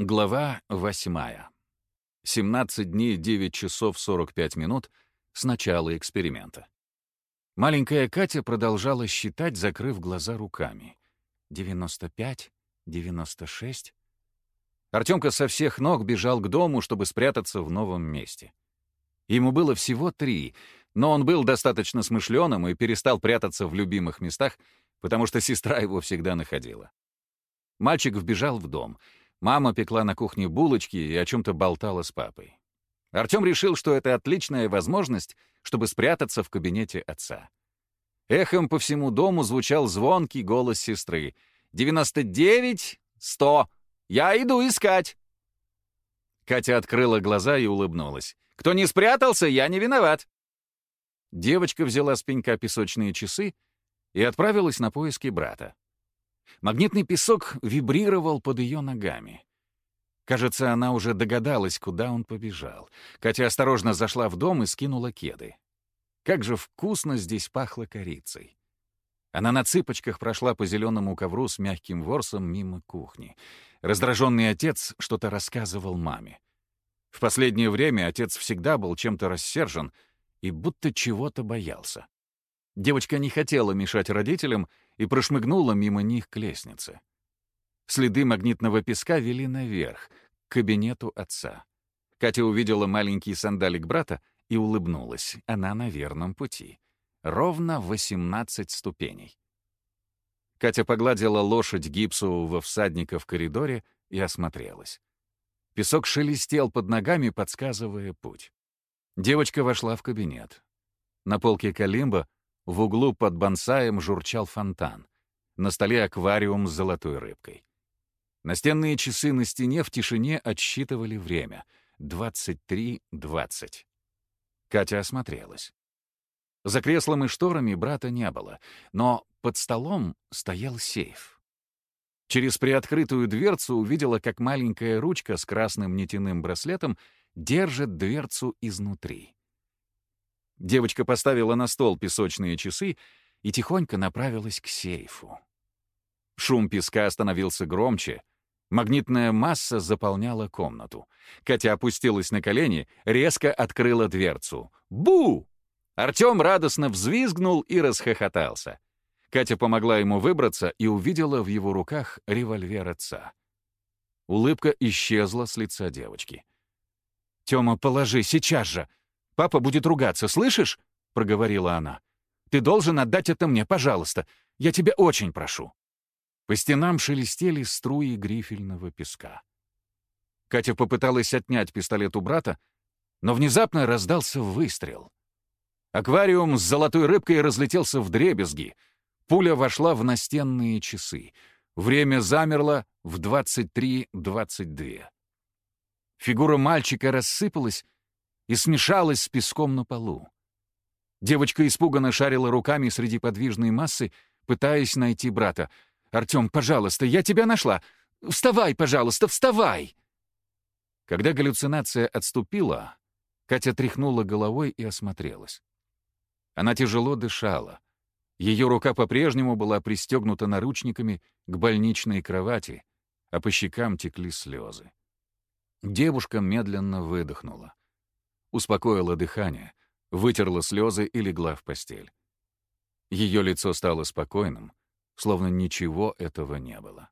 Глава 8. 17 дней 9 часов 45 минут с начала эксперимента. Маленькая Катя продолжала считать, закрыв глаза руками. 95, 96. Артемка со всех ног бежал к дому, чтобы спрятаться в новом месте. Ему было всего три, но он был достаточно смышленым и перестал прятаться в любимых местах, потому что сестра его всегда находила. Мальчик вбежал в дом — Мама пекла на кухне булочки и о чем-то болтала с папой. Артем решил, что это отличная возможность, чтобы спрятаться в кабинете отца. Эхом по всему дому звучал звонкий голос сестры. «Девяносто девять, сто! Я иду искать!» Катя открыла глаза и улыбнулась. «Кто не спрятался, я не виноват!» Девочка взяла с пенька песочные часы и отправилась на поиски брата. Магнитный песок вибрировал под ее ногами. Кажется, она уже догадалась, куда он побежал. Катя осторожно зашла в дом и скинула кеды. Как же вкусно здесь пахло корицей. Она на цыпочках прошла по зеленому ковру с мягким ворсом мимо кухни. Раздраженный отец что-то рассказывал маме. В последнее время отец всегда был чем-то рассержен и будто чего-то боялся. Девочка не хотела мешать родителям и прошмыгнула мимо них к лестнице. Следы магнитного песка вели наверх, к кабинету отца. Катя увидела маленький сандалик брата и улыбнулась. Она на верном пути. Ровно 18 ступеней. Катя погладила лошадь гипсового всадника в коридоре и осмотрелась. Песок шелестел под ногами, подсказывая путь. Девочка вошла в кабинет. На полке Калимба в углу под бонсаем журчал фонтан. На столе аквариум с золотой рыбкой. Настенные часы на стене в тишине отсчитывали время. 23.20. Катя осмотрелась. За креслом и шторами брата не было, но под столом стоял сейф. Через приоткрытую дверцу увидела, как маленькая ручка с красным нитяным браслетом держит дверцу изнутри. Девочка поставила на стол песочные часы и тихонько направилась к сейфу. Шум песка становился громче. Магнитная масса заполняла комнату. Катя опустилась на колени, резко открыла дверцу. «Бу!» Артем радостно взвизгнул и расхохотался. Катя помогла ему выбраться и увидела в его руках револьвер отца. Улыбка исчезла с лица девочки. «Тёма, положи, сейчас же!» Папа будет ругаться, слышишь?» — проговорила она. «Ты должен отдать это мне, пожалуйста. Я тебя очень прошу». По стенам шелестели струи грифельного песка. Катя попыталась отнять пистолет у брата, но внезапно раздался выстрел. Аквариум с золотой рыбкой разлетелся в дребезги. Пуля вошла в настенные часы. Время замерло в 23.22. Фигура мальчика рассыпалась, и смешалась с песком на полу. Девочка испуганно шарила руками среди подвижной массы, пытаясь найти брата. «Артем, пожалуйста, я тебя нашла! Вставай, пожалуйста, вставай!» Когда галлюцинация отступила, Катя тряхнула головой и осмотрелась. Она тяжело дышала. Ее рука по-прежнему была пристегнута наручниками к больничной кровати, а по щекам текли слезы. Девушка медленно выдохнула успокоила дыхание, вытерла слезы и легла в постель. Ее лицо стало спокойным, словно ничего этого не было.